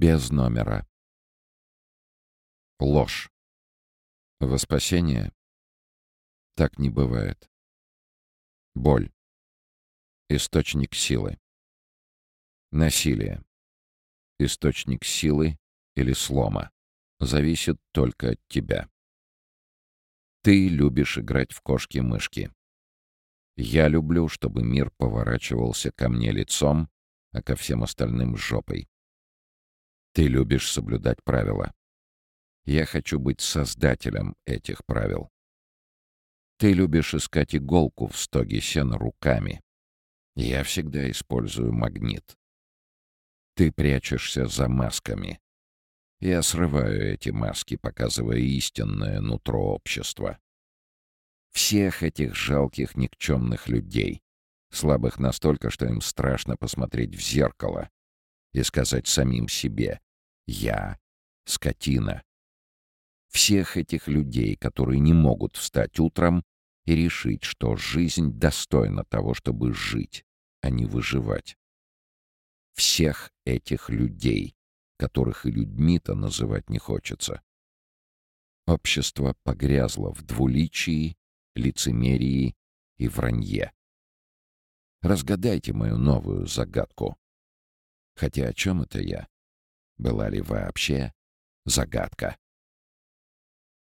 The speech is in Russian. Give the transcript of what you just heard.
Без номера. Ложь. Во спасение? Так не бывает. Боль. Источник силы. Насилие. Источник силы или слома. Зависит только от тебя. Ты любишь играть в кошки-мышки. Я люблю, чтобы мир поворачивался ко мне лицом, а ко всем остальным — жопой. Ты любишь соблюдать правила. Я хочу быть создателем этих правил. Ты любишь искать иголку в стоге сена руками. Я всегда использую магнит. Ты прячешься за масками. Я срываю эти маски, показывая истинное нутро общества. Всех этих жалких никчемных людей, слабых настолько, что им страшно посмотреть в зеркало и сказать самим себе «Я — скотина». Всех этих людей, которые не могут встать утром и решить, что жизнь достойна того, чтобы жить, а не выживать. Всех этих людей, которых и людьми-то называть не хочется. Общество погрязло в двуличии, лицемерии и вранье. Разгадайте мою новую загадку. Хотя о чем это я? Была ли вообще загадка?